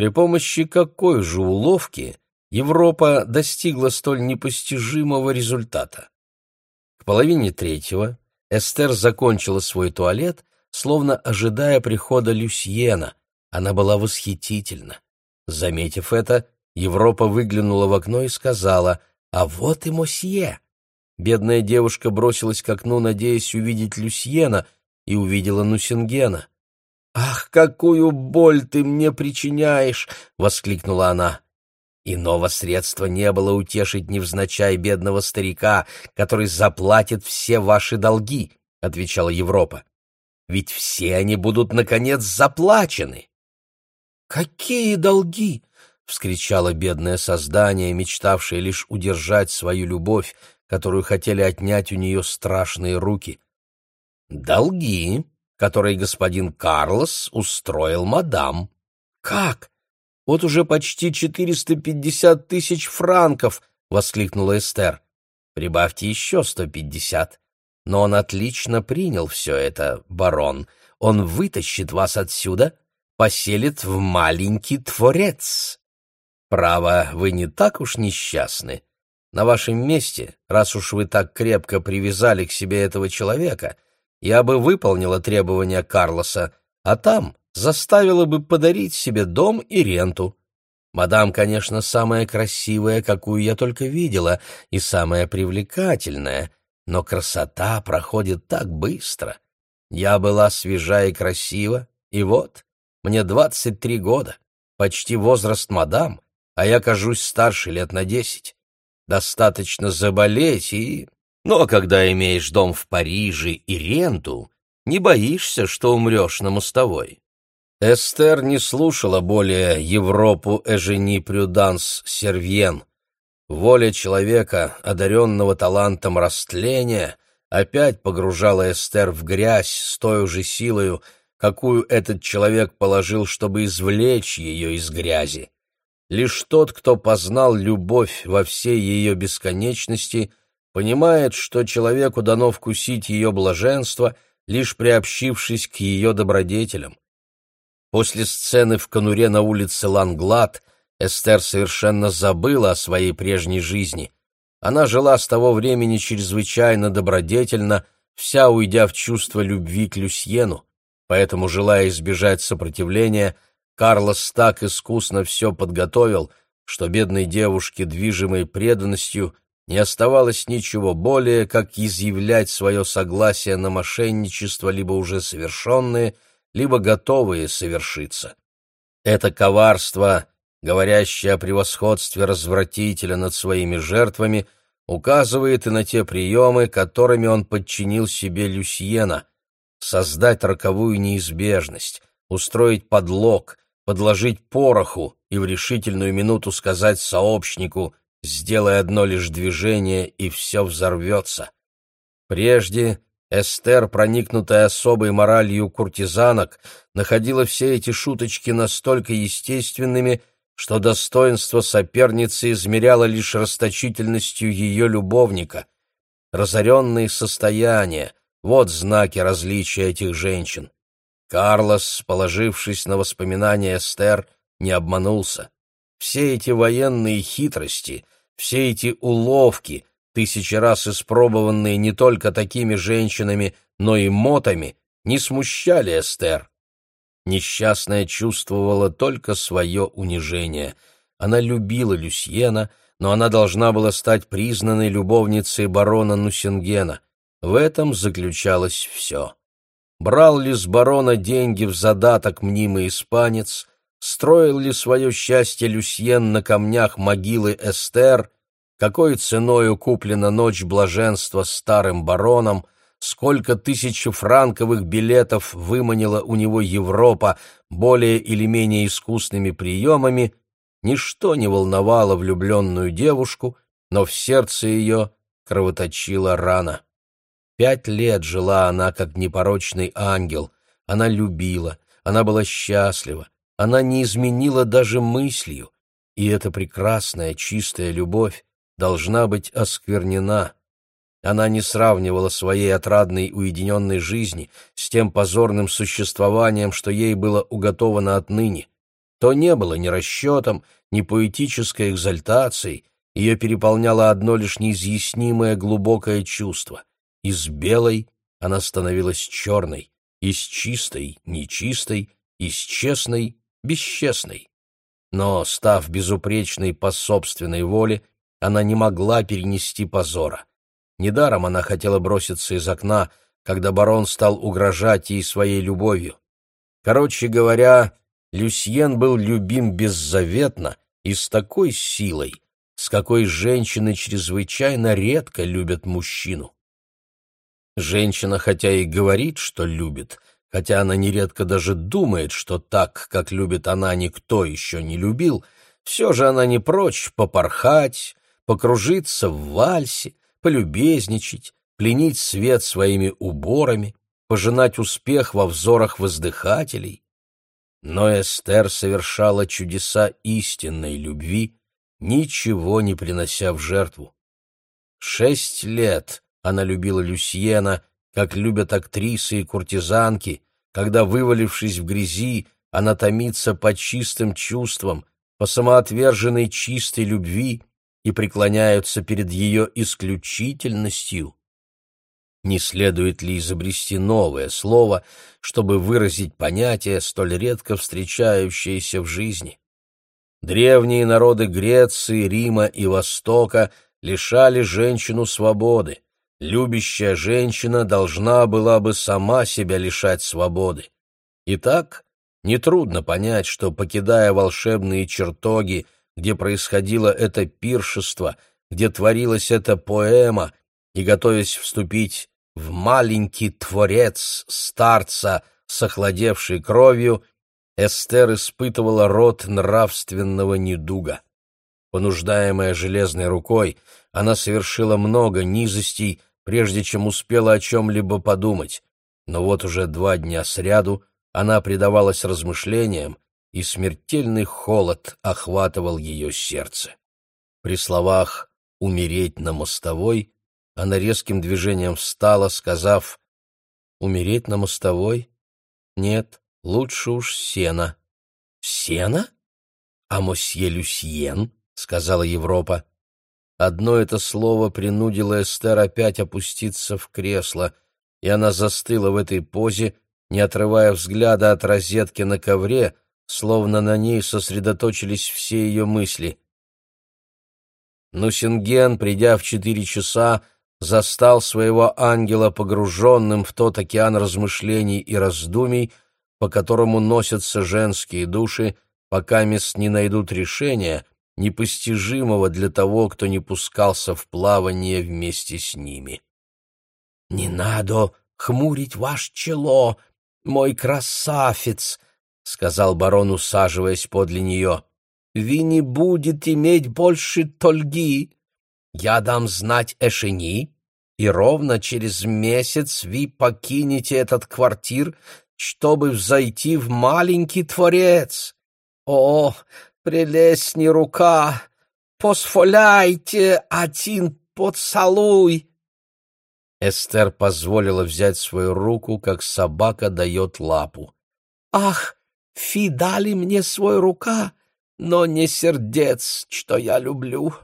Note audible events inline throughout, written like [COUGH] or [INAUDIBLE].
При помощи какой же уловки Европа достигла столь непостижимого результата? К половине третьего Эстер закончила свой туалет, словно ожидая прихода Люсьена. Она была восхитительна. Заметив это, Европа выглянула в окно и сказала «А вот и Мосье!» Бедная девушка бросилась к окну, надеясь увидеть Люсьена, и увидела Нусингена. «Ах, какую боль ты мне причиняешь!» — воскликнула она. Иного средства не было утешить невзначай бедного старика, который заплатит все ваши долги, — отвечала Европа. Ведь все они будут, наконец, заплачены. «Какие долги?» — вскричало бедное создание, мечтавшее лишь удержать свою любовь, которую хотели отнять у нее страшные руки. «Долги, которые господин Карлос устроил мадам». «Как? Вот уже почти четыреста пятьдесят тысяч франков!» — воскликнула Эстер. «Прибавьте еще сто пятьдесят. Но он отлично принял все это, барон. Он вытащит вас отсюда, поселит в маленький творец. Право, вы не так уж несчастны. На вашем месте, раз уж вы так крепко привязали к себе этого человека, я бы выполнила требования Карлоса, а там заставила бы подарить себе дом и ренту. Мадам, конечно, самая красивая, какую я только видела, и самая привлекательная, но красота проходит так быстро. Я была свежа и красива, и вот, мне двадцать три года, почти возраст мадам, а я кажусь старше лет на десять. Достаточно заболеть и... Но когда имеешь дом в Париже и ренту, не боишься, что умрешь на мостовой. Эстер не слушала более Европу Эжени Прюданс Сервьен. Воля человека, одаренного талантом растления, опять погружала Эстер в грязь с той же силою, какую этот человек положил, чтобы извлечь ее из грязи. Лишь тот, кто познал любовь во всей ее бесконечности, понимает, что человеку дано вкусить ее блаженство, лишь приобщившись к ее добродетелям. После сцены в конуре на улице Ланглад Эстер совершенно забыла о своей прежней жизни. Она жила с того времени чрезвычайно добродетельно, вся уйдя в чувство любви к Люсьену поэтому, желая избежать сопротивления, Карлос так искусно все подготовил, что бедной девушке, движимой преданностью, не оставалось ничего более, как изъявлять свое согласие на мошенничество, либо уже совершенные, либо готовые совершиться. Это коварство, говорящее о превосходстве развратителя над своими жертвами, указывает и на те приемы, которыми он подчинил себе Люсьена, создать роковую неизбежность, устроить подлог, подложить пороху и в решительную минуту сказать сообщнику «сделай одно лишь движение, и все взорвется». Прежде Эстер, проникнутая особой моралью куртизанок, находила все эти шуточки настолько естественными, что достоинство соперницы измеряло лишь расточительностью ее любовника. Разоренные состояния, вот знаки различия этих женщин. Карлос, положившись на воспоминания Эстер, не обманулся. Все эти военные хитрости, все эти уловки, тысячи раз испробованные не только такими женщинами, но и мотами, не смущали Эстер. Несчастная чувствовала только свое унижение. Она любила Люсьена, но она должна была стать признанной любовницей барона Нусингена. В этом заключалось все. Брал ли с барона деньги в задаток мнимый испанец, строил ли свое счастье Люсьен на камнях могилы Эстер, какой ценою куплена ночь блаженства старым бароном, сколько тысяч франковых билетов выманила у него Европа более или менее искусными приемами, ничто не волновало влюбленную девушку, но в сердце ее кровоточила рана. Пять лет жила она как непорочный ангел. Она любила, она была счастлива, она не изменила даже мыслью. И эта прекрасная, чистая любовь должна быть осквернена. Она не сравнивала своей отрадной уединенной жизни с тем позорным существованием, что ей было уготовано отныне. то не было ни расчетом, ни поэтической экзальтацией, ее переполняло одно лишь неизъяснимое глубокое чувство. Из белой она становилась черной, из чистой — нечистой, из честной — бесчестной. Но, став безупречной по собственной воле, она не могла перенести позора. Недаром она хотела броситься из окна, когда барон стал угрожать ей своей любовью. Короче говоря, Люсьен был любим беззаветно и с такой силой, с какой женщины чрезвычайно редко любят мужчину. Женщина хотя и говорит, что любит, хотя она нередко даже думает, что так, как любит она, никто еще не любил, все же она не прочь попорхать, покружиться в вальсе, полюбезничать, пленить свет своими уборами, пожинать успех во взорах воздыхателей. Но Эстер совершала чудеса истинной любви, ничего не принося в жертву. Шесть лет она любила Люсьена, как любят актрисы и куртизанки, когда, вывалившись в грязи, она томится по чистым чувствам, по самоотверженной чистой любви и преклоняются перед ее исключительностью. Не следует ли изобрести новое слово, чтобы выразить понятие, столь редко встречающееся в жизни? Древние народы Греции, Рима и Востока лишали женщину свободы. Любящая женщина должна была бы сама себя лишать свободы. Итак, нетрудно понять, что, покидая волшебные чертоги, где происходило это пиршество, где творилась эта поэма, и готовясь вступить в маленький творец старца с охладевшей кровью, Эстер испытывала род нравственного недуга. Понуждаемая железной рукой, она совершила много низостей, прежде чем успела о чем-либо подумать, но вот уже два дня сряду она предавалась размышлениям, и смертельный холод охватывал ее сердце. При словах «умереть на мостовой» она резким движением встала, сказав «Умереть на мостовой? Нет, лучше уж сена». «Сена? А мосье Люсьен?» — сказала Европа. Одно это слово принудило Эстер опять опуститься в кресло, и она застыла в этой позе, не отрывая взгляда от розетки на ковре, словно на ней сосредоточились все ее мысли. Нусинген, придя в четыре часа, застал своего ангела погруженным в тот океан размышлений и раздумий, по которому носятся женские души, пока мест не найдут решения, непостижимого для того, кто не пускался в плавание вместе с ними. «Не надо хмурить ваш чело, мой красавец!» — сказал барон, усаживаясь подле нее. «Вы не будете иметь больше тольги. Я дам знать Эшени, и ровно через месяц вы покинете этот квартир, чтобы взойти в маленький творец. О, прелестни рука, посфоляйте один поцелуй!» Эстер позволила взять свою руку, как собака дает лапу. «Ах, фи дали мне свою рука, но не сердец, что я люблю!»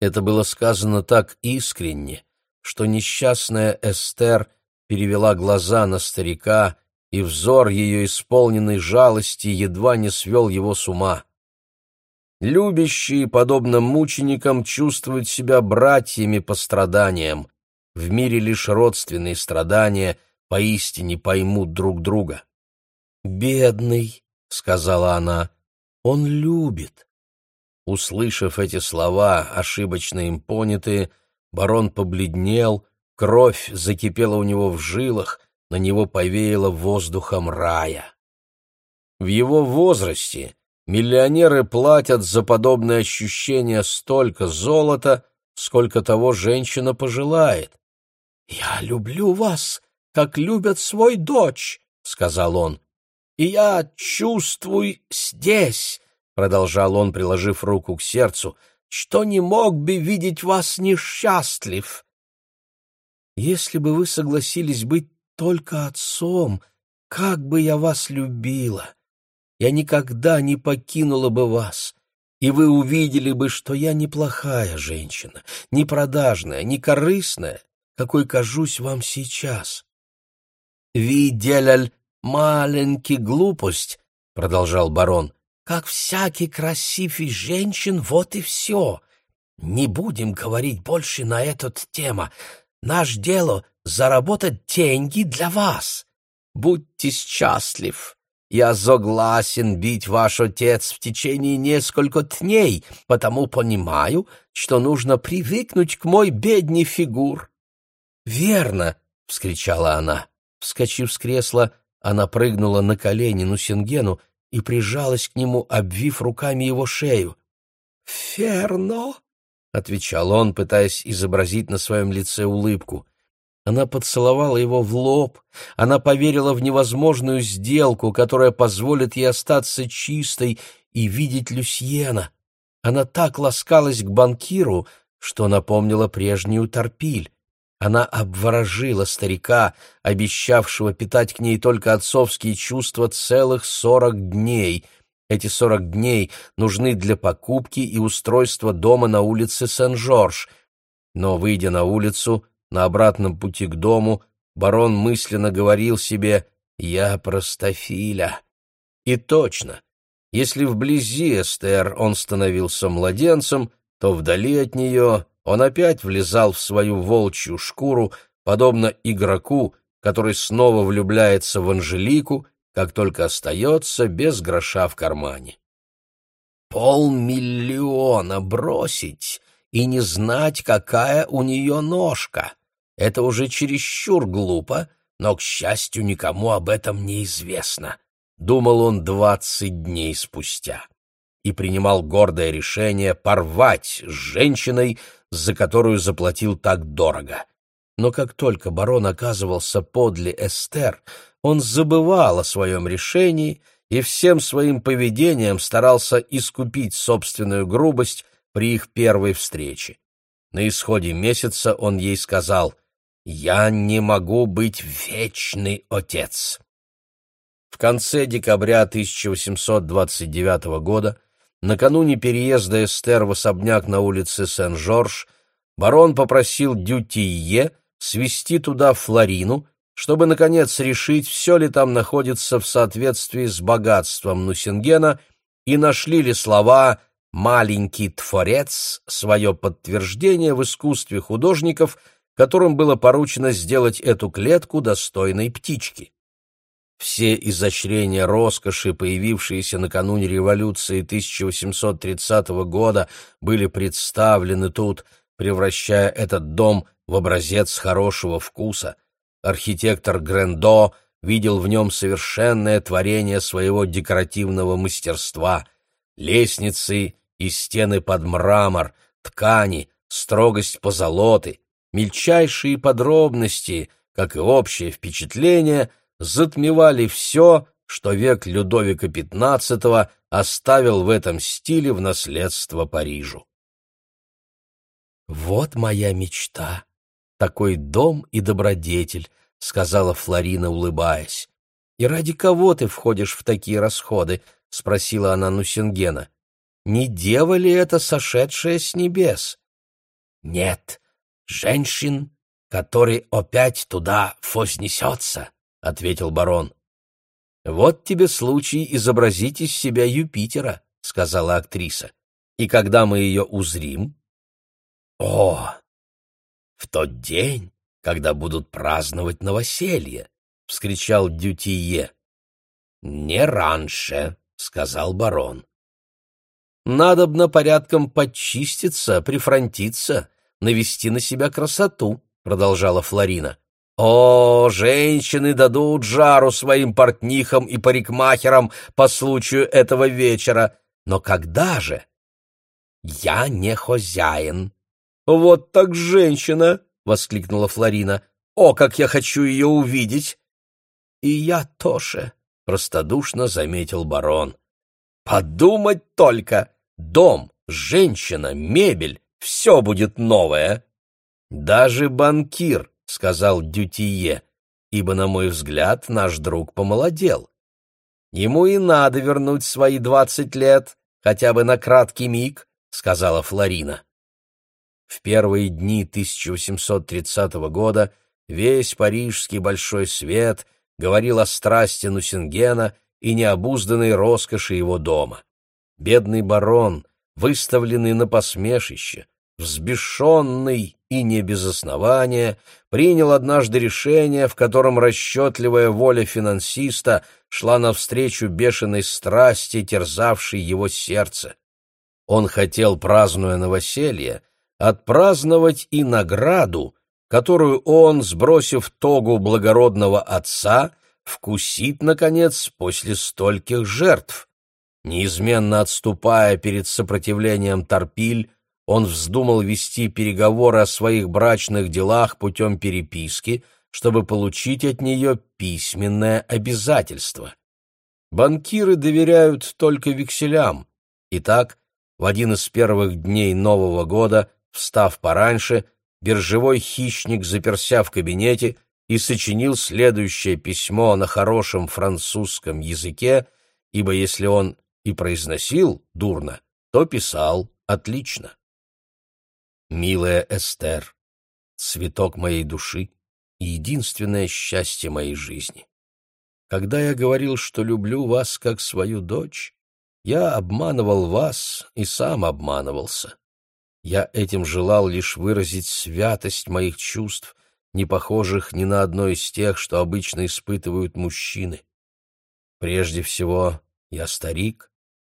Это было сказано так искренне, что несчастная Эстер перевела глаза на старика и взор ее исполненной жалости едва не свел его с ума. Любящие, подобно мученикам, чувствуют себя братьями по страданиям. В мире лишь родственные страдания поистине поймут друг друга. «Бедный», — сказала она, — «он любит». Услышав эти слова, ошибочно им понятые, барон побледнел, кровь закипела у него в жилах, на него повеяло воздухом рая. В его возрасте миллионеры платят за подобное ощущение столько золота, сколько того женщина пожелает. «Я люблю вас, как любят свой дочь», — сказал он. «И я чувствую здесь», — продолжал он, приложив руку к сердцу, «что не мог бы видеть вас несчастлив». «Если бы вы согласились быть только отцом, как бы я вас любила! я никогда не покинула бы вас, и вы увидели бы, что я неплохая женщина, не продажная, не корыстная, какой кажусь вам сейчас. «Ви маленький глупость», — продолжал барон, — «как всякий красивый женщин, вот и все. Не будем говорить больше на эту тему. Наш дело — заработать деньги для вас. Будьте счастлив. Я согласен бить ваш отец в течение нескольких дней, потому понимаю, что нужно привыкнуть к мой бедный фигур». «Верно!» — вскричала она. Вскочив с кресла, она прыгнула на колени Нусингену и прижалась к нему, обвив руками его шею. «Ферно!» — отвечал он, пытаясь изобразить на своем лице улыбку. Она поцеловала его в лоб, она поверила в невозможную сделку, которая позволит ей остаться чистой и видеть Люсьена. Она так ласкалась к банкиру, что напомнила прежнюю торпиль. Она обворожила старика, обещавшего питать к ней только отцовские чувства целых сорок дней. Эти сорок дней нужны для покупки и устройства дома на улице Сен-Жорж. Но, выйдя на улицу, на обратном пути к дому, барон мысленно говорил себе «Я простофиля». И точно, если вблизи Эстер он становился младенцем, то вдали от нее он опять влезал в свою волчью шкуру, подобно игроку, который снова влюбляется в Анжелику, как только остается без гроша в кармане. Полмиллиона бросить и не знать, какая у нее ножка. Это уже чересчур глупо, но, к счастью, никому об этом не известно, — думал он двадцать дней спустя и принимал гордое решение порвать с женщиной, за которую заплатил так дорого. Но как только барон оказывался подле Эстер, он забывал о своем решении и всем своим поведением старался искупить собственную грубость при их первой встрече. На исходе месяца он ей сказал «Я не могу быть вечный отец». В конце декабря 1829 года Накануне переезда Эстер в особняк на улице Сен-Жорж барон попросил Дютие свести туда Флорину, чтобы, наконец, решить, все ли там находится в соответствии с богатством Нусингена и нашли ли слова «маленький творец» свое подтверждение в искусстве художников, которым было поручено сделать эту клетку достойной птички. Все изощрения роскоши, появившиеся накануне революции 1830 года, были представлены тут, превращая этот дом в образец хорошего вкуса. Архитектор Грендо видел в нем совершенное творение своего декоративного мастерства. Лестницы и стены под мрамор, ткани, строгость позолоты, мельчайшие подробности, как и общее впечатление — затмевали все, что век Людовика XV оставил в этом стиле в наследство Парижу. «Вот моя мечта, такой дом и добродетель», — сказала Флорина, улыбаясь. «И ради кого ты входишь в такие расходы?» — спросила она Нусингена. «Не дева ли это сошедшая с небес?» «Нет, женщин, который опять туда вознесется», — ответил барон. «Вот тебе случай изобразить из себя Юпитера», — сказала актриса. «И когда мы ее узрим?» «О, в тот день, когда будут праздновать новоселье!» — вскричал Дютие. «Не раньше», — сказал барон. «Надобно порядком подчиститься, прифронтиться, навести на себя красоту», — продолжала Флорина. О, женщины дадут жару своим портнихам и парикмахерам по случаю этого вечера. Но когда же? Я не хозяин. Вот так женщина, воскликнула Флорина. О, как я хочу ее увидеть. И я тоже, простодушно заметил барон. Подумать только, дом, женщина, мебель, все будет новое. Даже банкир — сказал Дютие, — ибо, на мой взгляд, наш друг помолодел. Ему и надо вернуть свои двадцать лет, хотя бы на краткий миг, — сказала Флорина. В первые дни 1830 года весь парижский большой свет говорил о страсти Нусингена и необузданной роскоши его дома. Бедный барон, выставленный на посмешище, взбешенный и не без основания, принял однажды решение, в котором расчетливая воля финансиста шла навстречу бешеной страсти, терзавшей его сердце. Он хотел, празднуя новоселье, отпраздновать и награду, которую он, сбросив тогу благородного отца, вкусит, наконец, после стольких жертв. Неизменно отступая перед сопротивлением Торпиль, он вздумал вести переговоры о своих брачных делах путем переписки, чтобы получить от нее письменное обязательство. Банкиры доверяют только векселям. Итак, в один из первых дней Нового года, встав пораньше, биржевой хищник заперся в кабинете и сочинил следующее письмо на хорошем французском языке, ибо если он и произносил дурно, то писал отлично. Милая Эстер, цветок моей души и единственное счастье моей жизни. Когда я говорил, что люблю вас как свою дочь, я обманывал вас и сам обманывался. Я этим желал лишь выразить святость моих чувств, не похожих ни на одно из тех, что обычно испытывают мужчины. Прежде всего, я старик,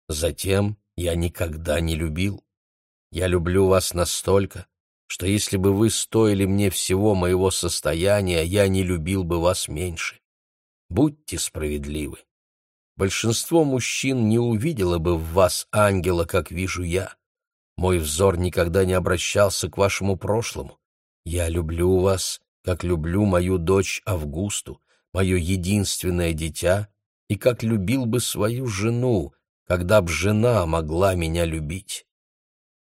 затем я никогда не любил. Я люблю вас настолько, что если бы вы стоили мне всего моего состояния, я не любил бы вас меньше. Будьте справедливы. Большинство мужчин не увидело бы в вас ангела, как вижу я. Мой взор никогда не обращался к вашему прошлому. Я люблю вас, как люблю мою дочь Августу, мое единственное дитя, и как любил бы свою жену, когда б жена могла меня любить.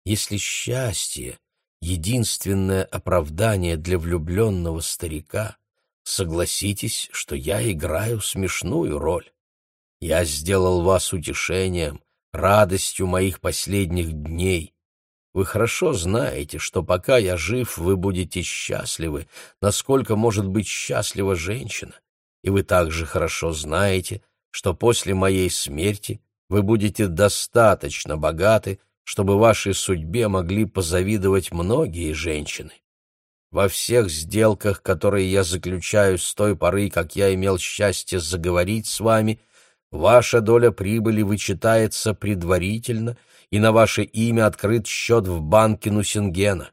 Если счастье — единственное оправдание для влюбленного старика, согласитесь, что я играю смешную роль. Я сделал вас утешением, радостью моих последних дней. Вы хорошо знаете, что пока я жив, вы будете счастливы, насколько может быть счастлива женщина. И вы также хорошо знаете, что после моей смерти вы будете достаточно богаты, чтобы вашей судьбе могли позавидовать многие женщины. Во всех сделках, которые я заключаю с той поры, как я имел счастье заговорить с вами, ваша доля прибыли вычитается предварительно, и на ваше имя открыт счет в банке Нусингена.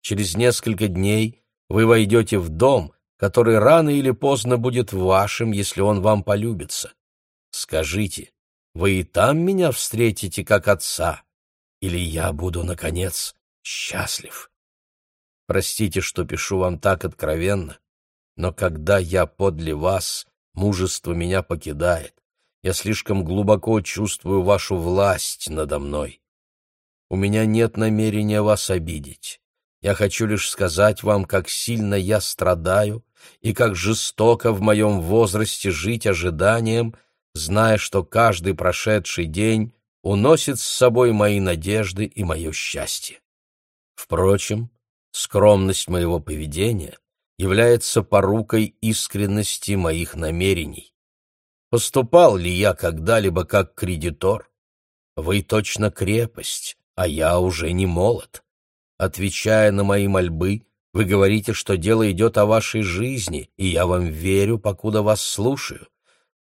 Через несколько дней вы войдете в дом, который рано или поздно будет вашим, если он вам полюбится. Скажите, вы и там меня встретите как отца, или я буду, наконец, счастлив. Простите, что пишу вам так откровенно, но когда я подле вас, мужество меня покидает. Я слишком глубоко чувствую вашу власть надо мной. У меня нет намерения вас обидеть. Я хочу лишь сказать вам, как сильно я страдаю и как жестоко в моем возрасте жить ожиданием, зная, что каждый прошедший день уносит с собой мои надежды и мое счастье. Впрочем, скромность моего поведения является порукой искренности моих намерений. Поступал ли я когда-либо как кредитор? Вы точно крепость, а я уже не молод. Отвечая на мои мольбы, вы говорите, что дело идет о вашей жизни, и я вам верю, покуда вас слушаю.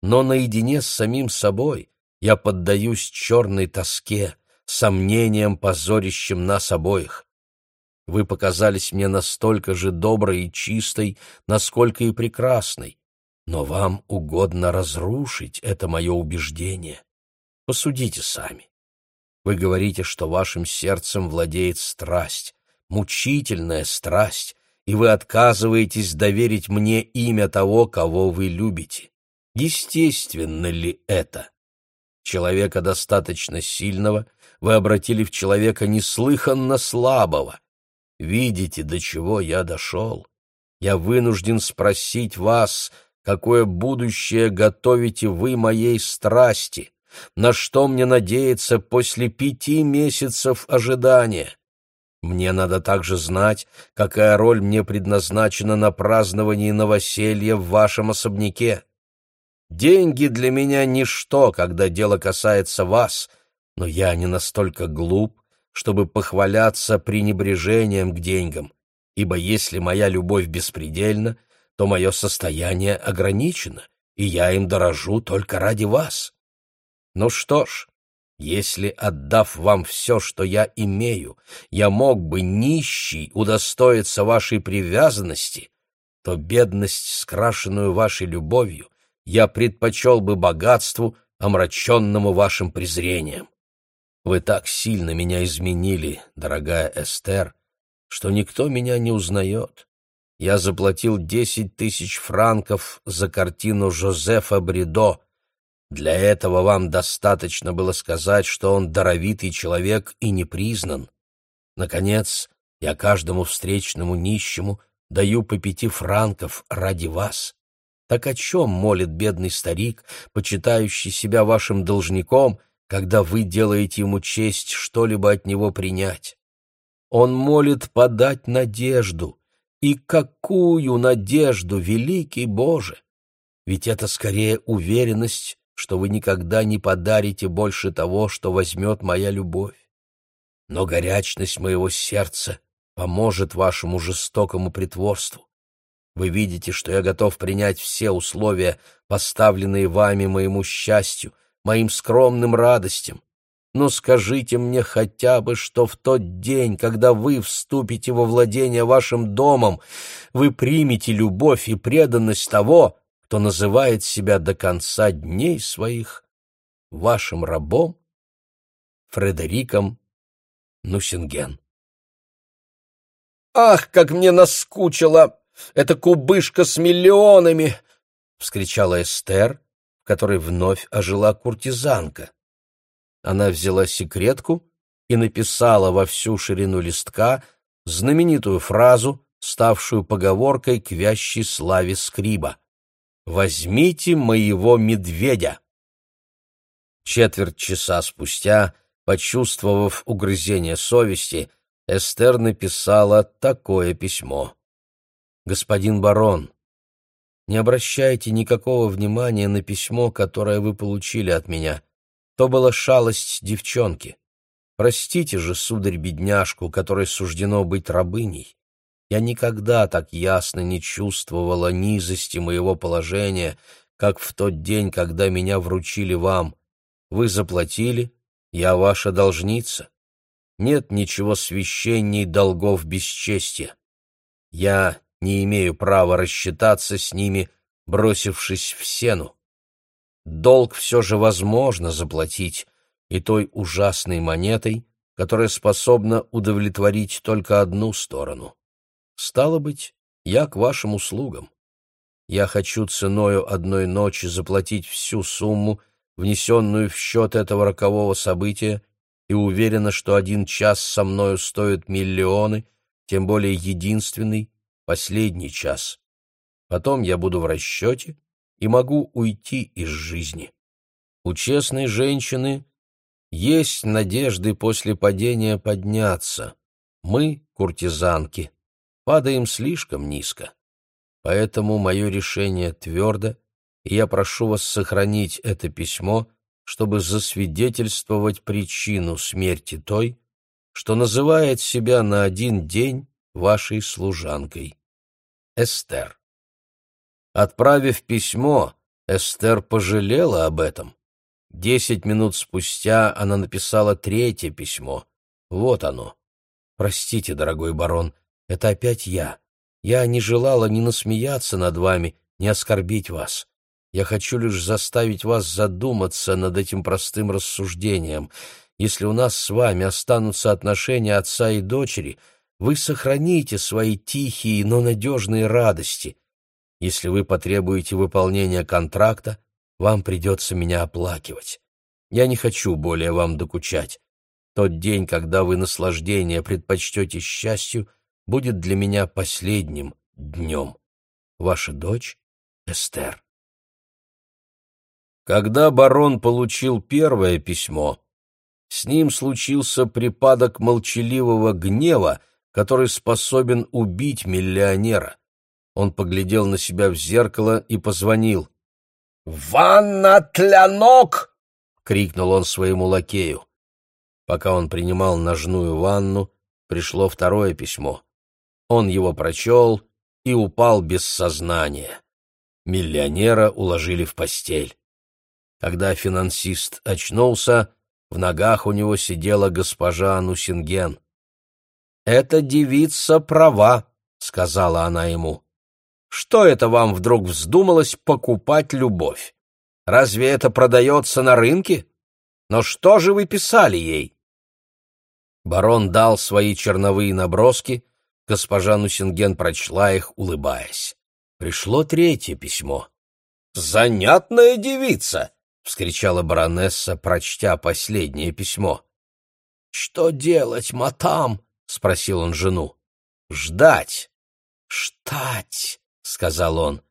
Но наедине с самим собой я поддаюсь черной тоске, сомнениям, позорящим нас обоих. Вы показались мне настолько же доброй и чистой, насколько и прекрасной, но вам угодно разрушить это мое убеждение. Посудите сами. Вы говорите, что вашим сердцем владеет страсть, мучительная страсть, и вы отказываетесь доверить мне имя того, кого вы любите. Естественно ли это? Человека достаточно сильного вы обратили в человека неслыханно слабого. Видите, до чего я дошел? Я вынужден спросить вас, какое будущее готовите вы моей страсти, на что мне надеяться после пяти месяцев ожидания. Мне надо также знать, какая роль мне предназначена на праздновании новоселья в вашем особняке. Деньги для меня ничто, когда дело касается вас, но я не настолько глуп, чтобы похваляться пренебрежением к деньгам, ибо если моя любовь беспредельна, то мое состояние ограничено, и я им дорожу только ради вас. Ну что ж, если, отдав вам все, что я имею, я мог бы нищий удостоиться вашей привязанности, то бедность, скрашенную вашей любовью, я предпочел бы богатству, омраченному вашим презрением. Вы так сильно меня изменили, дорогая Эстер, что никто меня не узнает. Я заплатил десять тысяч франков за картину Жозефа Бридо, для этого вам достаточно было сказать, что он даровитый человек и не признан. Наконец, я каждому встречному нищему даю по пяти франков ради вас. Так о чем молит бедный старик, почитающий себя вашим должником, когда вы делаете ему честь что-либо от него принять? Он молит подать надежду. И какую надежду, великий Боже! Ведь это скорее уверенность, что вы никогда не подарите больше того, что возьмет моя любовь. Но горячность моего сердца поможет вашему жестокому притворству. Вы видите, что я готов принять все условия, поставленные вами моему счастью, моим скромным радостям. Но скажите мне хотя бы, что в тот день, когда вы вступите во владение вашим домом, вы примете любовь и преданность того, кто называет себя до конца дней своих вашим рабом Фредериком Нусинген. «Ах, как мне наскучила эта кубышка с миллионами!» — вскричала Эстер, в которой вновь ожила куртизанка. Она взяла секретку и написала во всю ширину листка знаменитую фразу, ставшую поговоркой к вящей славе скриба. «Возьмите моего медведя!» Четверть часа спустя, почувствовав угрызение совести, Эстер написала такое письмо. «Господин барон, не обращайте никакого внимания на письмо, которое вы получили от меня. То была шалость девчонки. Простите же, сударь-бедняжку, которой суждено быть рабыней. Я никогда так ясно не чувствовала низости моего положения, как в тот день, когда меня вручили вам. Вы заплатили, я ваша должница. Нет ничего священней долгов бесчестия. Я не имею права рассчитаться с ними, бросившись в сену. Долг все же возможно заплатить, и той ужасной монетой, которая способна удовлетворить только одну сторону. Стало быть, я к вашим услугам. Я хочу ценою одной ночи заплатить всю сумму, внесенную в счет этого рокового события, и уверена, что один час со мною стоит миллионы, тем более единственный, последний час. Потом я буду в расчете и могу уйти из жизни. У честной женщины есть надежды после падения подняться. Мы, куртизанки, падаем слишком низко. Поэтому мое решение твердо, и я прошу вас сохранить это письмо, чтобы засвидетельствовать причину смерти той, что называет себя на один день вашей служанкой. Эстер. Отправив письмо, Эстер пожалела об этом. Десять минут спустя она написала третье письмо. Вот оно. «Простите, дорогой барон, это опять я. Я не желала ни насмеяться над вами, ни оскорбить вас. Я хочу лишь заставить вас задуматься над этим простым рассуждением. Если у нас с вами останутся отношения отца и дочери, вы сохраните свои тихие, но надежные радости. Если вы потребуете выполнения контракта, вам придется меня оплакивать. Я не хочу более вам докучать. Тот день, когда вы наслаждение предпочтете счастью — будет для меня последним днем. Ваша дочь Эстер. Когда барон получил первое письмо, с ним случился припадок молчаливого гнева, который способен убить миллионера. Он поглядел на себя в зеркало и позвонил. «Ванна тлянок!» — крикнул он своему лакею. Пока он принимал ножную ванну, пришло второе письмо. Он его прочел и упал без сознания. Миллионера уложили в постель. Когда финансист очнулся, в ногах у него сидела госпожа Нусинген. «Эта девица права», — сказала она ему. «Что это вам вдруг вздумалось покупать любовь? Разве это продается на рынке? Но что же вы писали ей?» Барон дал свои черновые наброски, госпожа Нусинген прочла их, улыбаясь. Пришло третье письмо. «Занятная девица!» — вскричала баронесса, прочтя последнее письмо. «Что делать, матам?» — спросил он жену. «Ждать». «Ждать», — сказал он.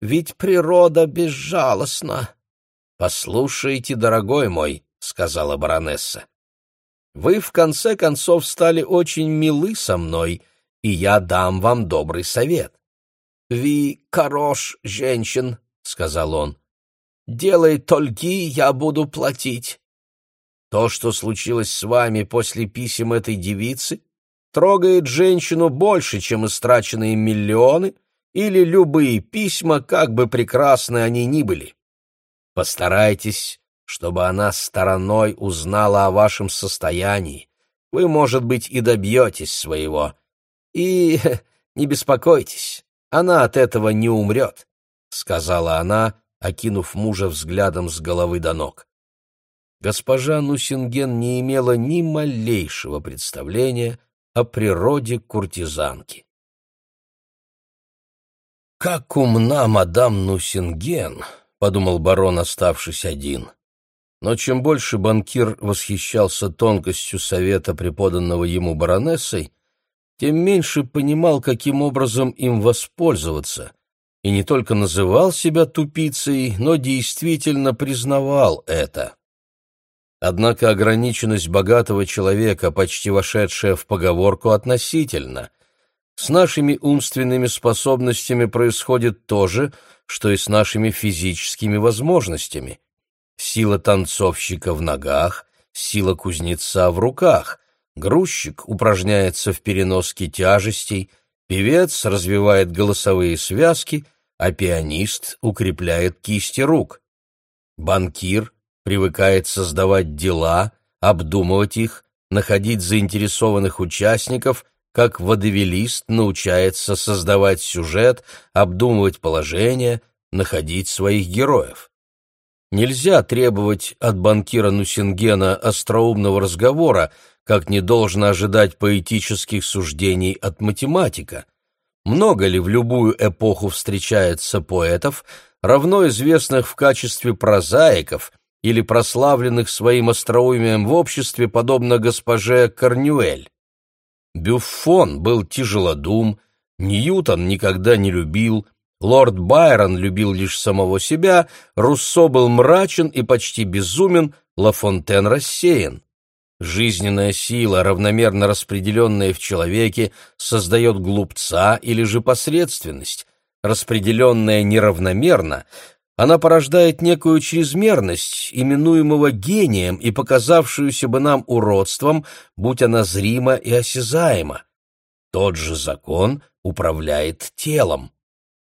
«Ведь природа безжалостна». «Послушайте, дорогой мой», — сказала баронесса. «Вы, в конце концов, стали очень милы со мной, и я дам вам добрый совет». «Ви хорош, женщин», — сказал он. «Делай только, я буду платить». То, что случилось с вами после писем этой девицы, трогает женщину больше, чем истраченные миллионы или любые письма, как бы прекрасны они ни были. Постарайтесь, чтобы она стороной узнала о вашем состоянии. Вы, может быть, и добьетесь своего. И [LAUGHS] не беспокойтесь, она от этого не умрет, — сказала она, окинув мужа взглядом с головы до ног. Госпожа Нусинген не имела ни малейшего представления о природе куртизанки. «Как умна мадам Нусинген!» — подумал барон, оставшись один. Но чем больше банкир восхищался тонкостью совета, преподанного ему баронессой, тем меньше понимал, каким образом им воспользоваться, и не только называл себя тупицей, но действительно признавал это. Однако ограниченность богатого человека, почти вошедшая в поговорку, относительно. С нашими умственными способностями происходит то же, что и с нашими физическими возможностями. Сила танцовщика в ногах, сила кузнеца в руках, грузчик упражняется в переноске тяжестей, певец развивает голосовые связки, а пианист укрепляет кисти рук. Банкир привыкает создавать дела, обдумывать их, находить заинтересованных участников, как водовелист научается создавать сюжет, обдумывать положение, находить своих героев. Нельзя требовать от банкира Нусингена остроумного разговора, как не должно ожидать поэтических суждений от математика. Много ли в любую эпоху встречается поэтов, равно известных в качестве прозаиков – или прославленных своим остроумием в обществе, подобно госпоже Корнюэль. Бюффон был тяжелодум, Ньютон никогда не любил, лорд Байрон любил лишь самого себя, Руссо был мрачен и почти безумен, Лафонтен рассеян. Жизненная сила, равномерно распределенная в человеке, создает глупца или же посредственность. Распределенная неравномерно, она порождает некую чрезмерность, именуемого гением и показавшуюся бы нам уродством, будь она зрима и осязаема. Тот же закон управляет телом.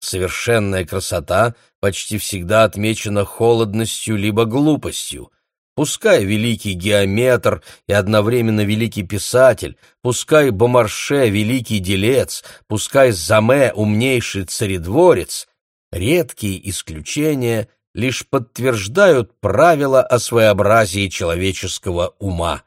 Совершенная красота почти всегда отмечена холодностью либо глупостью. Пускай великий геометр и одновременно великий писатель, пускай Бомарше великий делец, пускай Заме умнейший царедворец, Редкие исключения лишь подтверждают правила о своеобразии человеческого ума.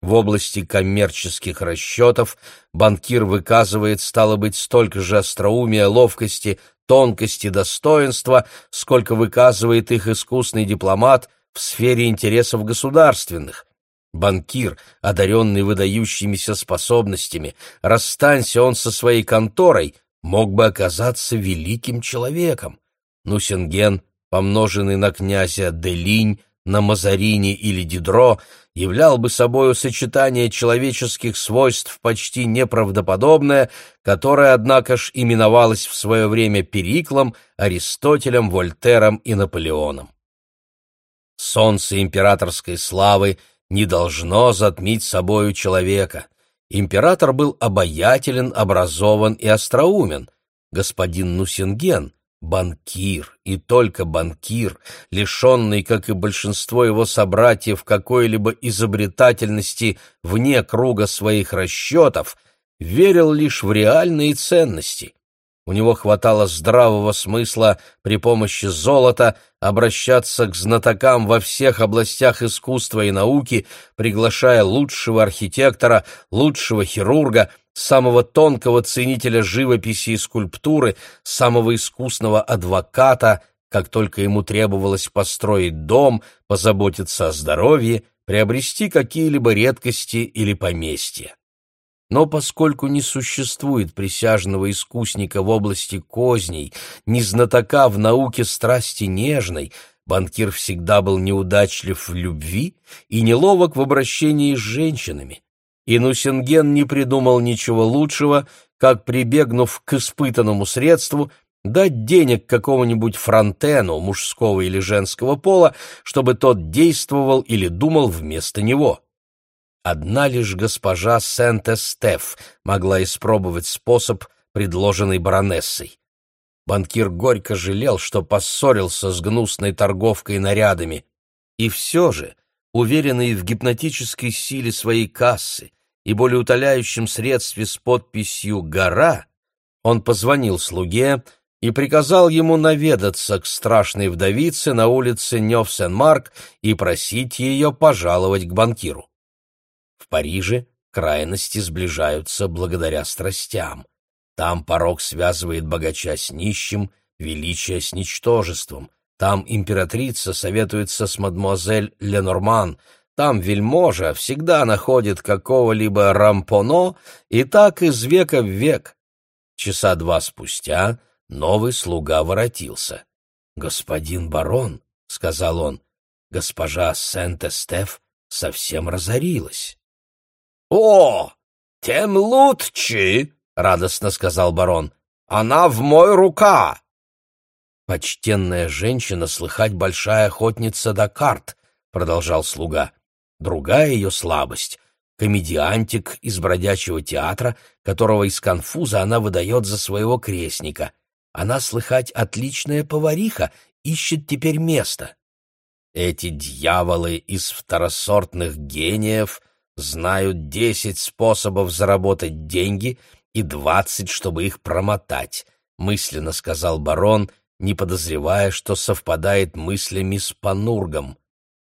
В области коммерческих расчетов банкир выказывает, стало быть, столько же остроумия, ловкости, тонкости, достоинства, сколько выказывает их искусный дипломат в сфере интересов государственных. Банкир, одаренный выдающимися способностями, расстанься он со своей конторой — мог бы оказаться великим человеком. Нусинген, помноженный на князя Делинь, на Мазарини или Дидро, являл бы собою сочетание человеческих свойств почти неправдоподобное, которое, однако ж, именовалось в свое время Периклом, Аристотелем, Вольтером и Наполеоном. Солнце императорской славы не должно затмить собою человека. Император был обаятелен, образован и остроумен. Господин Нусинген Банкир, и только банкир, лишенный, как и большинство его собратьев, какой-либо изобретательности вне круга своих расчетов, верил лишь в реальные ценности. У него хватало здравого смысла при помощи золота обращаться к знатокам во всех областях искусства и науки, приглашая лучшего архитектора, лучшего хирурга, самого тонкого ценителя живописи и скульптуры, самого искусного адвоката, как только ему требовалось построить дом, позаботиться о здоровье, приобрести какие-либо редкости или поместья. Но поскольку не существует присяжного искусника в области козней, ни знатока в науке страсти нежной, банкир всегда был неудачлив в любви и неловок в обращении с женщинами и Нусинген не придумал ничего лучшего, как, прибегнув к испытанному средству, дать денег какому-нибудь фронтену мужского или женского пола, чтобы тот действовал или думал вместо него. Одна лишь госпожа Сент-Эстеф могла испробовать способ, предложенный баронессой. Банкир горько жалел, что поссорился с гнусной торговкой нарядами. И все же, уверенный в гипнотической силе своей кассы, и более утоляющем средстве с подписью «Гора», он позвонил слуге и приказал ему наведаться к страшной вдовице на улице Нёв-Сен-Марк и просить ее пожаловать к банкиру. В Париже крайности сближаются благодаря страстям. Там порог связывает богача с нищим, величие с ничтожеством. Там императрица советуется с мадемуазель Ленорман, там вельможа всегда находит какого-либо рампоно, и так из века в век. Часа два спустя новый слуга воротился. «Господин барон», — сказал он, — «госпожа Сент-Эстеф совсем разорилась». «О, тем лучше», — радостно сказал барон, — «она в мой рука». «Почтенная женщина, слыхать большая охотница до карт», — продолжал слуга. Другая ее слабость — комедиантик из бродячего театра, которого из конфуза она выдает за своего крестника. Она, слыхать, отличная повариха, ищет теперь место. Эти дьяволы из второсортных гениев знают десять способов заработать деньги и двадцать, чтобы их промотать, — мысленно сказал барон, не подозревая, что совпадает мыслями с Панургом.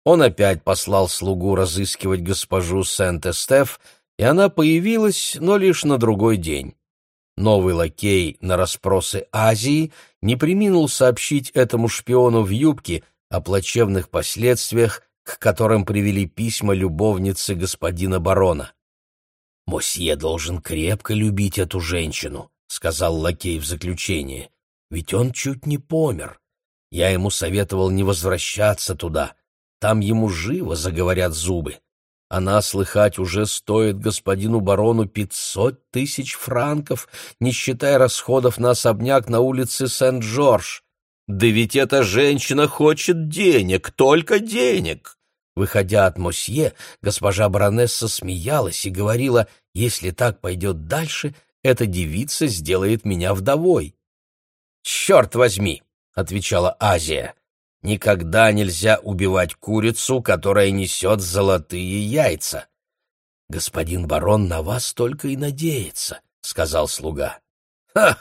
Он опять послал слугу разыскивать госпожу Сент-Эстеф, и она появилась, но лишь на другой день. Новый лакей на расспросы Азии не приминул сообщить этому шпиону в юбке о плачевных последствиях, к которым привели письма любовницы господина барона. «Мосье должен крепко любить эту женщину», — сказал лакей в заключение, — «ведь он чуть не помер. Я ему советовал не возвращаться туда, там ему живо заговорят зубы. Она, слыхать, уже стоит господину барону пятьсот тысяч франков, не считая расходов на особняк на улице Сент-Жорж. Да ведь эта женщина хочет денег, только денег. Выходя от мосье, госпожа баронесса смеялась и говорила, если так пойдет дальше, эта девица сделает меня вдовой. «Черт возьми!» — отвечала Азия. Никогда нельзя убивать курицу, которая несет золотые яйца. — Господин барон на вас только и надеется, — сказал слуга. — Ха!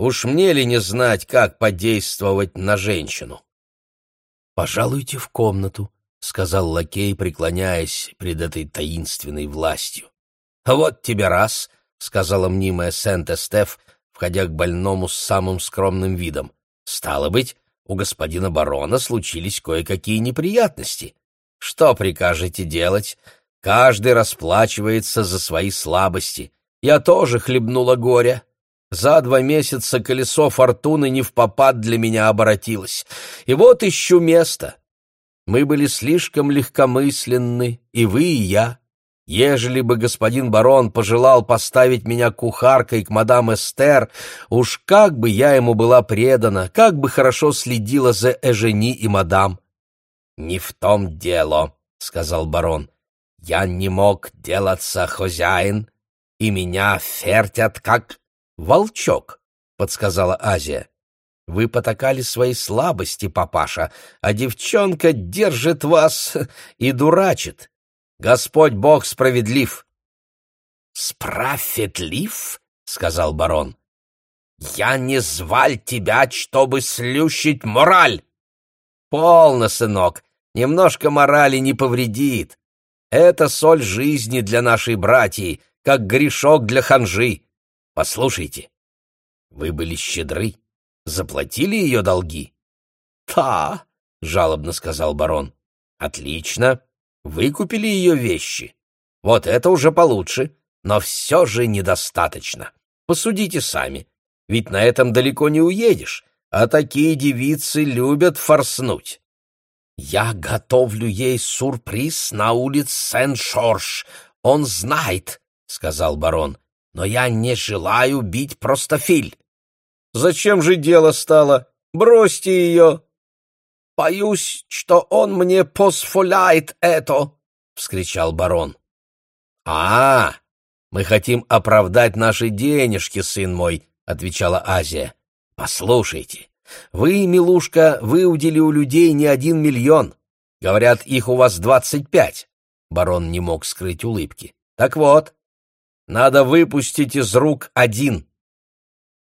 Уж мне ли не знать, как подействовать на женщину? — Пожалуйте в комнату, — сказал лакей, преклоняясь пред этой таинственной властью. — Вот тебе раз, — сказала мнимая Сент-Эстеф, входя к больному с самым скромным видом. — Стало быть, у господина барона случились кое-какие неприятности. Что прикажете делать? Каждый расплачивается за свои слабости. Я тоже хлебнула горя. За два месяца колесо фортуны не в попад для меня оборотилось. И вот ищу место. Мы были слишком легкомысленны, и вы, и я. Ежели бы господин барон пожелал поставить меня кухаркой к мадам Эстер, уж как бы я ему была предана, как бы хорошо следила за Эжени и мадам. — Не в том дело, — сказал барон. — Я не мог делаться хозяин, и меня фертят как волчок, — подсказала Азия. — Вы потакали свои слабости, папаша, а девчонка держит вас и дурачит. Господь Бог справедлив. Справедлив? сказал барон. Я не звал тебя, чтобы слющить мораль. Полно, сынок, немножко морали не повредит. Это соль жизни для нашей братьи, как грешок для ханжи. Послушайте, вы были щедры, заплатили ее долги? — Да, — жалобно сказал барон. — Отлично. Выкупили ее вещи. Вот это уже получше, но все же недостаточно. Посудите сами, ведь на этом далеко не уедешь, а такие девицы любят форснуть. Я готовлю ей сюрприз на улице Сен-Шорш. Он знает, — сказал барон, — но я не желаю бить простофиль. Зачем же дело стало? Бросьте ее. «Боюсь, что он мне посфоляет это!» — вскричал барон. «А, мы хотим оправдать наши денежки, сын мой», — отвечала Азия. «Послушайте, вы, милушка, выудили у людей не один миллион. Говорят, их у вас двадцать пять». Барон не мог скрыть улыбки. «Так вот, надо выпустить из рук один».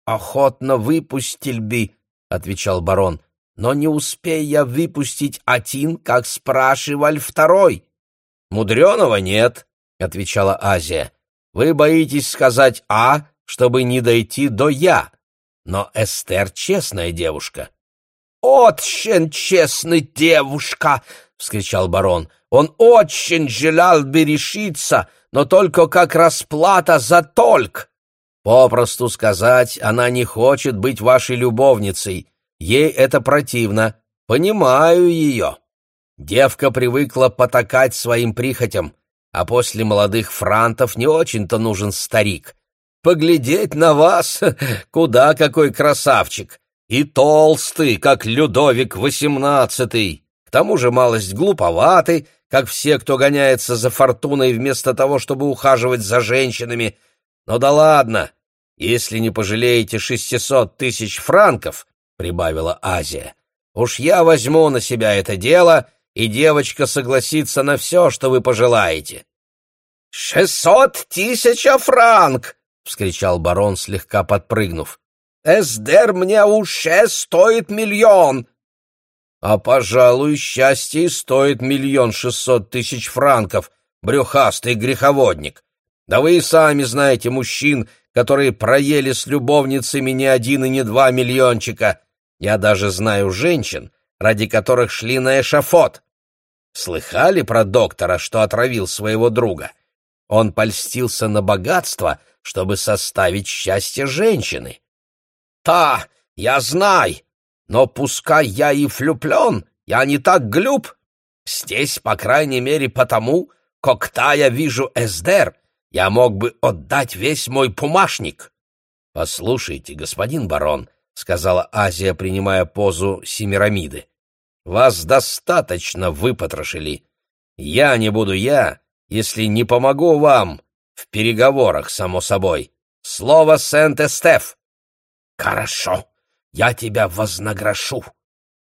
«Охотно выпустил бы», — отвечал барон но не успея я выпустить один, как спрашивал второй. — Мудреного нет, — отвечала Азия. — Вы боитесь сказать «а», чтобы не дойти до «я». Но Эстер честная девушка. — Очень честная девушка! — вскричал барон. — Он очень желал бы решиться, но только как расплата за толк. Попросту сказать, она не хочет быть вашей любовницей — Ей это противно. Понимаю ее. Девка привыкла потакать своим прихотям, а после молодых франтов не очень-то нужен старик. Поглядеть на вас, [LAUGHS] куда какой красавчик! И толстый, как Людовик XVIII. Тому же малость глуповатый, как все, кто гоняется за фортуной вместо того, чтобы ухаживать за женщинами. Но да ладно, если не пожалеете шестисот тысяч франков, — прибавила Азия. «Уж я возьму на себя это дело, и девочка согласится на все, что вы пожелаете». «Шестьсот тысяч франк!» — вскричал барон, слегка подпрыгнув. «Эсдер мне уже стоит миллион!» «А, пожалуй, счастье стоит миллион шестьсот тысяч франков, брюхастый греховодник. Да вы и сами знаете мужчин, которые проели с любовницами не один и не два миллиончика. Я даже знаю женщин, ради которых шли на эшафот. Слыхали про доктора, что отравил своего друга? Он польстился на богатство, чтобы составить счастье женщины. «Та, я знаю, но пускай я и флюплен, я не так глюб. Здесь, по крайней мере, потому, когда я вижу Эсдер, я мог бы отдать весь мой пумашник. Послушайте, господин барон, — сказала Азия, принимая позу Семирамиды. «Вас достаточно выпотрошили. Я не буду я, если не помогу вам в переговорах, само собой. Слово Сент-Эстеф». «Хорошо, я тебя вознагражу».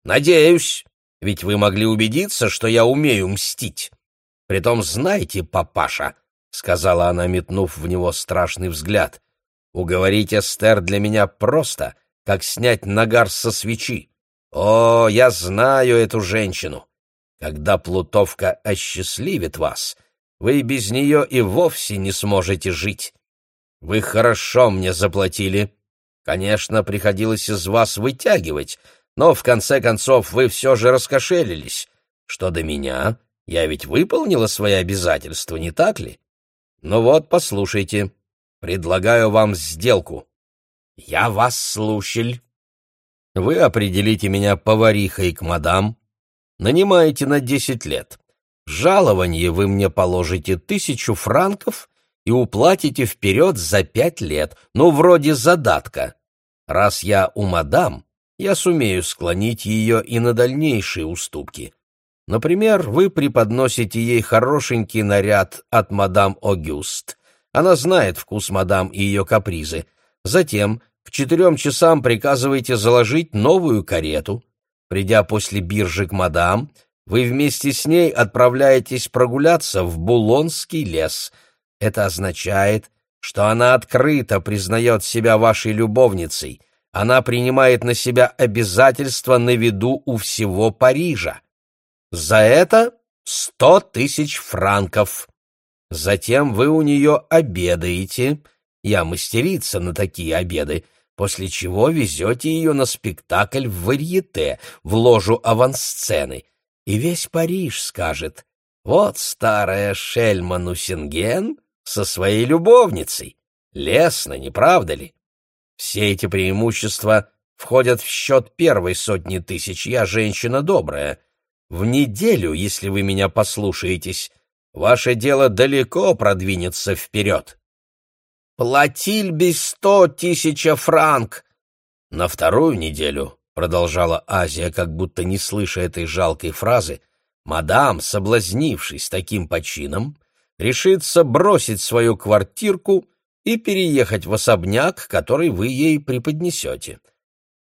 «Надеюсь, ведь вы могли убедиться, что я умею мстить. Притом знаете, папаша, — сказала она, метнув в него страшный взгляд, — уговорить Эстер для меня просто — как снять нагар со свечи. О, я знаю эту женщину. Когда плутовка осчастливит вас, вы без нее и вовсе не сможете жить. Вы хорошо мне заплатили. Конечно, приходилось из вас вытягивать, но в конце концов вы все же раскошелились. Что до меня, я ведь выполнила свои обязательства, не так ли? Ну вот, послушайте, предлагаю вам сделку. Я вас слушатель. Вы определите меня поварихой к мадам, нанимаете на десять лет. Жалование вы мне положите тысячу франков и уплатите вперед за пять лет, ну, вроде задатка. Раз я у мадам, я сумею склонить ее и на дальнейшие уступки. Например, вы преподносите ей хорошенький наряд от мадам Огюст. Она знает вкус мадам и ее капризы. Затем к четырем часам приказываете заложить новую карету. Придя после биржи к мадам, вы вместе с ней отправляетесь прогуляться в Булонский лес. Это означает, что она открыто признает себя вашей любовницей. Она принимает на себя обязательства на виду у всего Парижа. За это сто тысяч франков. Затем вы у нее обедаете. Я мастерица на такие обеды после чего везете ее на спектакль в варьете, в ложу авансцены, и весь Париж скажет «Вот старая шельма Нусинген со своей любовницей! Лестно, не правда ли?» Все эти преимущества входят в счет первой сотни тысяч, я женщина добрая. В неделю, если вы меня послушаетесь, ваше дело далеко продвинется вперед. Платиль без сто тысяча франк. На вторую неделю, продолжала Азия, как будто не слыша этой жалкой фразы, мадам, соблазнившись таким почином, решится бросить свою квартирку и переехать в особняк, который вы ей преподнесете.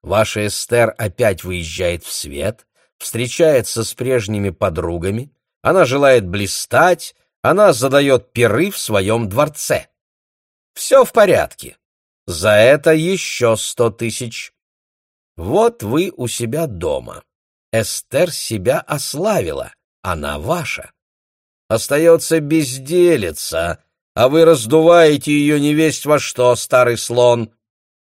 Ваша Эстер опять выезжает в свет, встречается с прежними подругами, она желает блистать, она задает пиры в своем дворце. Все в порядке. За это еще сто тысяч. Вот вы у себя дома. Эстер себя ославила, она ваша. Остается безделица, а вы раздуваете ее невесть во что, старый слон.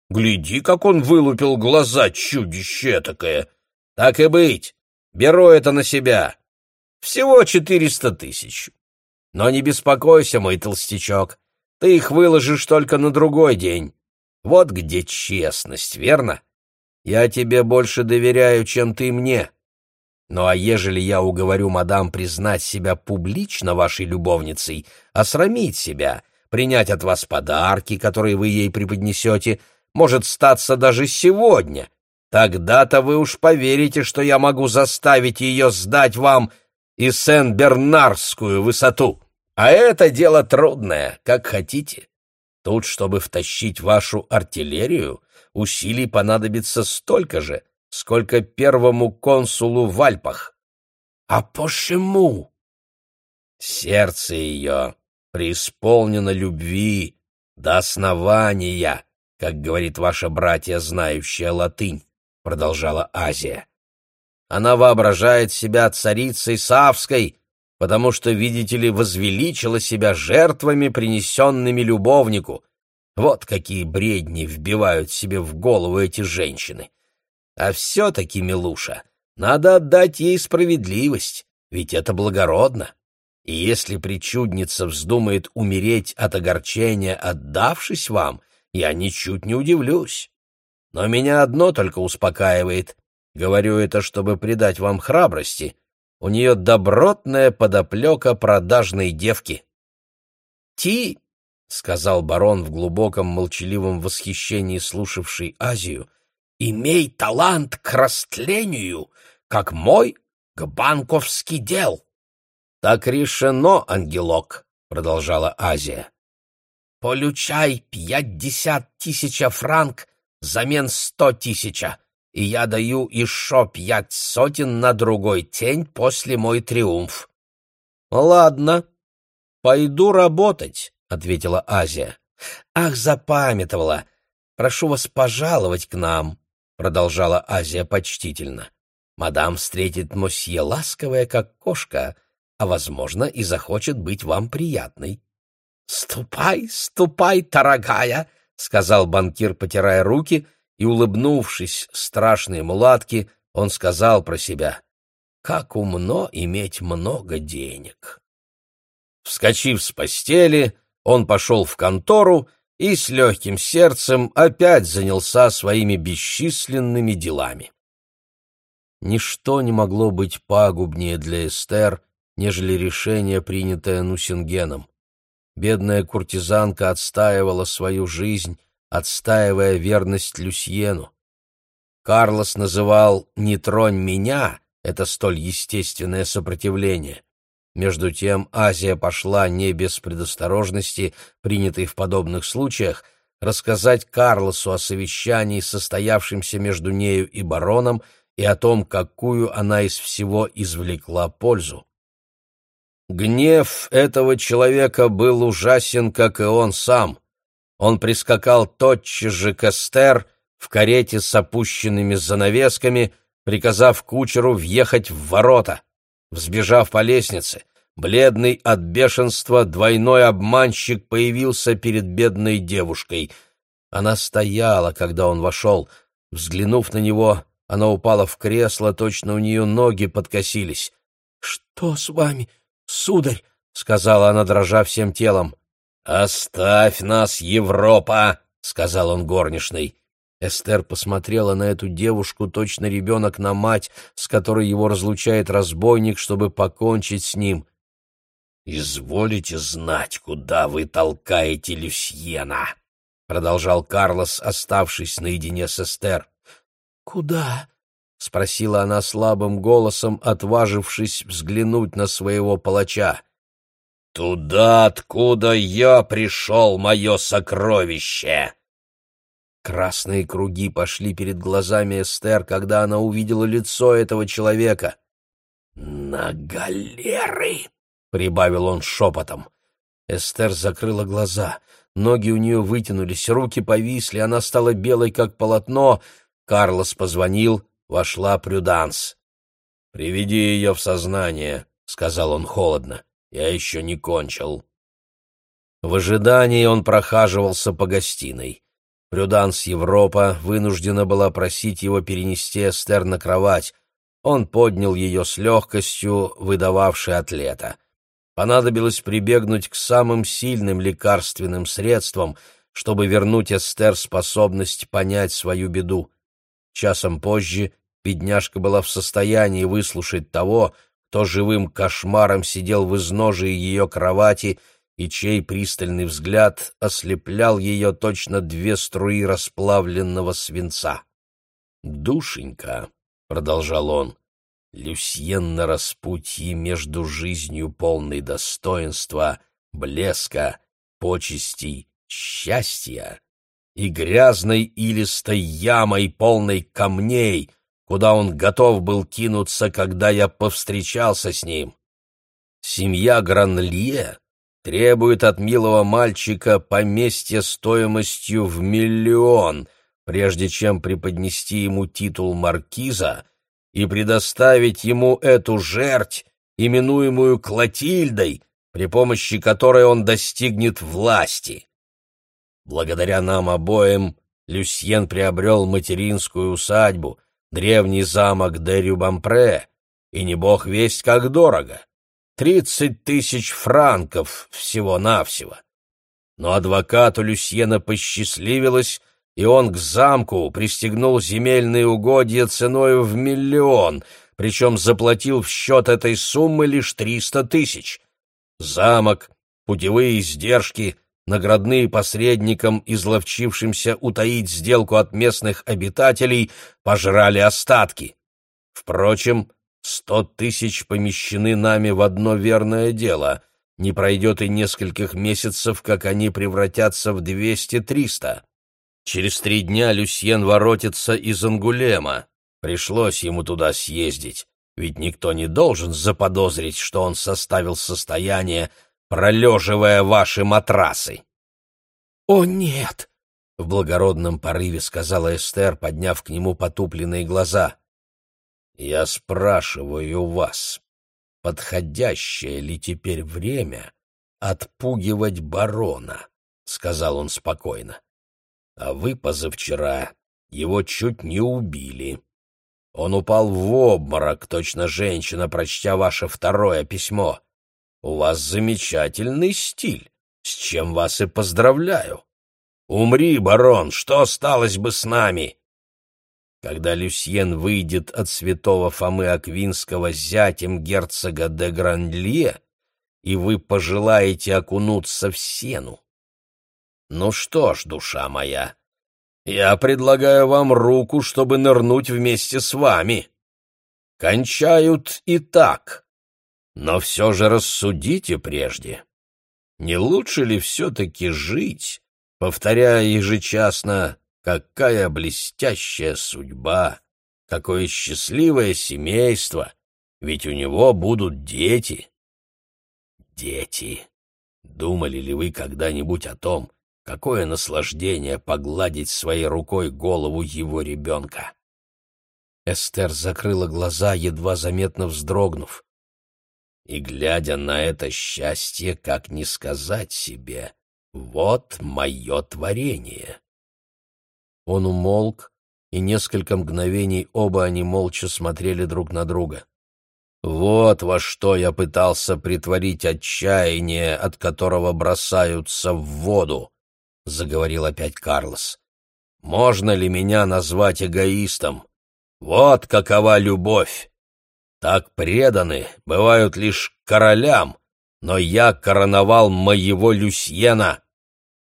Гляди, как он вылупил глаза, чудище такое. Так и быть, беру это на себя. Всего четыреста тысяч. Но не беспокойся, мой толстячок, ты их выложишь только на другой день. Вот где честность, верно? Я тебе больше доверяю, чем ты мне. Ну а ежели я уговорю мадам признать себя публично вашей любовницей, осрамить себя, принять от вас подарки, которые вы ей преподнесете, может статься даже сегодня, тогда-то вы уж поверите, что я могу заставить ее сдать вам и Сен-Бернарскую высоту. А это дело трудное, как хотите. Тут, чтобы втащить вашу артиллерию, усилий понадобится столько же, сколько первому консулу в Альпах. А почему? Сердце ее преисполнено любви до основания, как говорит ваша братья, знающая латынь, продолжала Азия. Она воображает себя царицей Савской, потому что, видите ли, возвеличила себя жертвами, принесенными любовнику. Вот какие бредни вбивают себе в голову эти женщины. А все-таки, Милуша, надо отдать ей справедливость, ведь это благородно. И если причудница вздумает умереть от огорчения, отдавшись вам, я ничуть не удивлюсь. Но меня одно только успокаивает. Говорю это, чтобы придать вам храбрости, у нее добротная подоплека продажной девки. «Ти!» — сказал барон в глубоком молчаливом восхищении, слушавший Азию, — «имей талант к растлению, как мой к банковский дел». «Так решено, ангелок», — продолжала Азия. «Получай пятьдесят тысяч франк замен сто тысяча и я даю еще пять сотен на другой день после мой триумф. — Ладно, пойду работать, — ответила Азия. — Ах, запамятовала! Прошу вас пожаловать к нам, — продолжала Азия почтительно. Мадам встретит мосье ласковая, как кошка, а, возможно, и захочет быть вам приятной. — Ступай, ступай, дорогая, — сказал банкир, потирая руки — и, улыбнувшись страшной мулатке, он сказал про себя «Как умно иметь много денег!» Вскочив с постели, он пошел в контору и с легким сердцем опять занялся своими бесчисленными делами. Ничто не могло быть пагубнее для Эстер, нежели решение, принятое Нусингеном. Бедная куртизанка отстаивала свою жизнь, отстаивая верность Люсьену. Карлос называл «не тронь меня» — это столь естественное сопротивление. Между тем Азия пошла не без предосторожности, принятой в подобных случаях, рассказать Карлосу о совещании, состоявшемся между нею и бароном, и о том, какую она из всего извлекла пользу. Гнев этого человека был ужасен, как и он сам. Он прискакал тотчас же к Эстер в карете с опущенными занавесками, приказав кучеру въехать в ворота. Взбежав по лестнице, бледный от бешенства двойной обманщик появился перед бедной девушкой. Она стояла, когда он вошел. Взглянув на него, она упала в кресло, точно у нее ноги подкосились. «Что с вами?» «Сударь!» — сказала она, дрожа всем телом. «Оставь нас, Европа!» — сказал он горничной. Эстер посмотрела на эту девушку, точно ребенок на мать, с которой его разлучает разбойник, чтобы покончить с ним. «Изволите знать, куда вы толкаете Люсьена?» — продолжал Карлос, оставшись наедине с Эстер. «Куда?» — спросила она слабым голосом, отважившись взглянуть на своего палача. «Туда, откуда я пришел, мое сокровище!» Красные круги пошли перед глазами Эстер, когда она увидела лицо этого человека. «На галеры!» — прибавил он шепотом. Эстер закрыла глаза. Ноги у нее вытянулись, руки повисли, она стала белой, как полотно. Карлос позвонил, вошла Прюданс. «Приведи ее в сознание», — сказал он холодно. «Я еще не кончил». В ожидании он прохаживался по гостиной. Прюданс Европа вынуждена была просить его перенести Эстер на кровать. Он поднял ее с легкостью, выдававшей атлета. Понадобилось прибегнуть к самым сильным лекарственным средствам, чтобы вернуть Эстер способность понять свою беду. Часом позже Бедняжка была в состоянии выслушать того, кто живым кошмаром сидел в изножии ее кровати и чей пристальный взгляд ослеплял ее точно две струи расплавленного свинца. «Душенька», — продолжал он, — «Люсьен на распутье между жизнью полной достоинства, блеска, почестей, счастья и грязной илистой ямой, полной камней, куда он готов был кинуться, когда я повстречался с ним. Семья Гранлье требует от милого мальчика поместья стоимостью в миллион, прежде чем преподнести ему титул маркиза и предоставить ему эту жерть, именуемую Клотильдой, при помощи которой он достигнет власти. Благодаря нам обоим Люсьен приобрел материнскую усадьбу — древний замок де Рюбампре, и не бог весть как дорого. Тридцать тысяч франков всего-навсего. Но адвокату Люсьена посчастливилось, и он к замку пристегнул земельные угодья ценою в миллион, причем заплатил в счет этой суммы лишь триста тысяч. Замок, путевые издержки, наградные посредникам, изловчившимся утаить сделку от местных обитателей, пожрали остатки. Впрочем, сто тысяч помещены нами в одно верное дело. Не пройдет и нескольких месяцев, как они превратятся в двести-триста. Через три дня Люсьен воротится из Ангулема. Пришлось ему туда съездить, ведь никто не должен заподозрить, что он составил состояние, пролеживая ваши матрасы. «О, нет!» — в благородном порыве сказала Эстер, подняв к нему потупленные глаза. «Я спрашиваю вас, подходящее ли теперь время отпугивать барона?» — сказал он спокойно. «А вы позавчера его чуть не убили. Он упал в обморок, точно женщина, прочтя ваше второе письмо. У вас замечательный стиль, с чем вас и поздравляю. Умри, барон, что осталось бы с нами? Когда Люсьен выйдет от святого Фомы Аквинского зятем герцога де Гранлье, и вы пожелаете окунуться в сену. Ну что ж, душа моя, я предлагаю вам руку, чтобы нырнуть вместе с вами. Кончают и так, но все же рассудите прежде. Не лучше ли все-таки жить, повторяя ежечасно Какая блестящая судьба! Какое счастливое семейство! Ведь у него будут дети. Дети! Думали ли вы когда-нибудь о том, какое наслаждение погладить своей рукой голову его ребенка? Эстер закрыла глаза, едва заметно вздрогнув. И, глядя на это счастье, как не сказать себе, вот мое творение. Он умолк, и несколько мгновений оба они молча смотрели друг на друга. «Вот во что я пытался притворить отчаяние, от которого бросаются в воду», — заговорил опять Карлос. «Можно ли меня назвать эгоистом? Вот какова любовь! Так преданы бывают лишь королям, но я короновал моего Люсьена,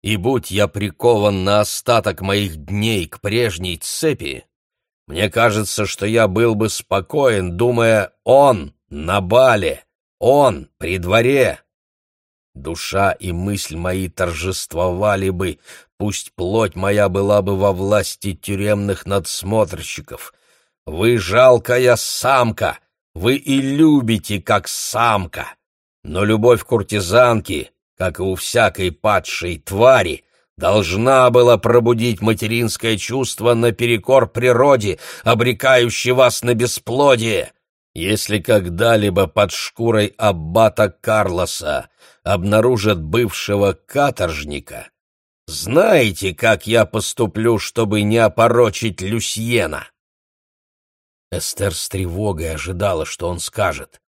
и будь я прикован на остаток моих дней к прежней цепи, мне кажется, что я был бы спокоен, думая «он на бале, он при дворе». Душа и мысль мои торжествовали бы, пусть плоть моя была бы во власти тюремных надсмотрщиков. Вы жалкая самка, вы и любите, как самка, но любовь куртизанки как и у всякой падшей твари, должна была пробудить материнское чувство наперекор природе, обрекающей вас на бесплодие. Если когда-либо под шкурой аббата Карлоса обнаружат бывшего каторжника, знаете, как я поступлю, чтобы не опорочить Люсьена?» Эстер с тревогой ожидала, что он скажет.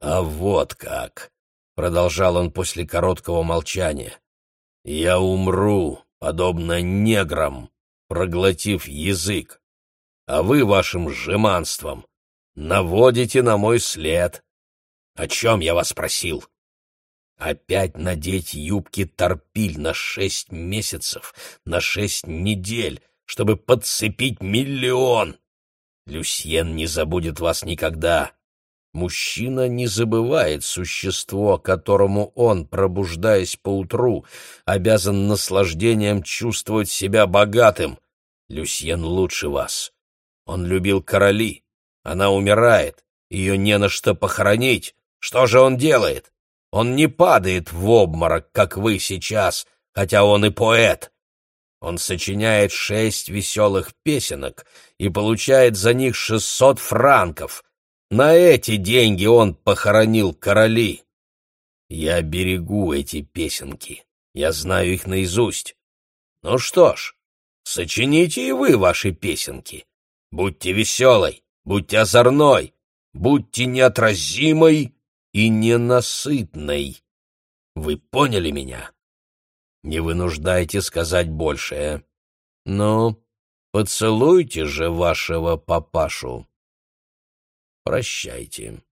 «А вот как!» Продолжал он после короткого молчания. Я умру, подобно неграм, проглотив язык, а вы вашим жеманством наводите на мой след. О чем я вас просил? Опять надеть юбки торпиль на шесть месяцев, на шесть недель, чтобы подцепить миллион. Люсьен не забудет вас никогда. Мужчина не забывает существо, которому он, пробуждаясь поутру, обязан наслаждением чувствовать себя богатым. Люсьен лучше вас. Он любил короли. Она умирает. Ее не на что похоронить. Что же он делает? Он не падает в обморок, как вы сейчас, хотя он и поэт. Он сочиняет шесть веселых песенок и получает за них шестьсот франков — на эти деньги он похоронил короли. Я берегу эти песенки, я знаю их наизусть. Ну что ж, сочините и вы ваши песенки. Будьте веселой, будьте озорной, будьте неотразимой и ненасытной. Вы поняли меня? Не вынуждайте сказать большее. Ну, поцелуйте же вашего папашу. Прощайте.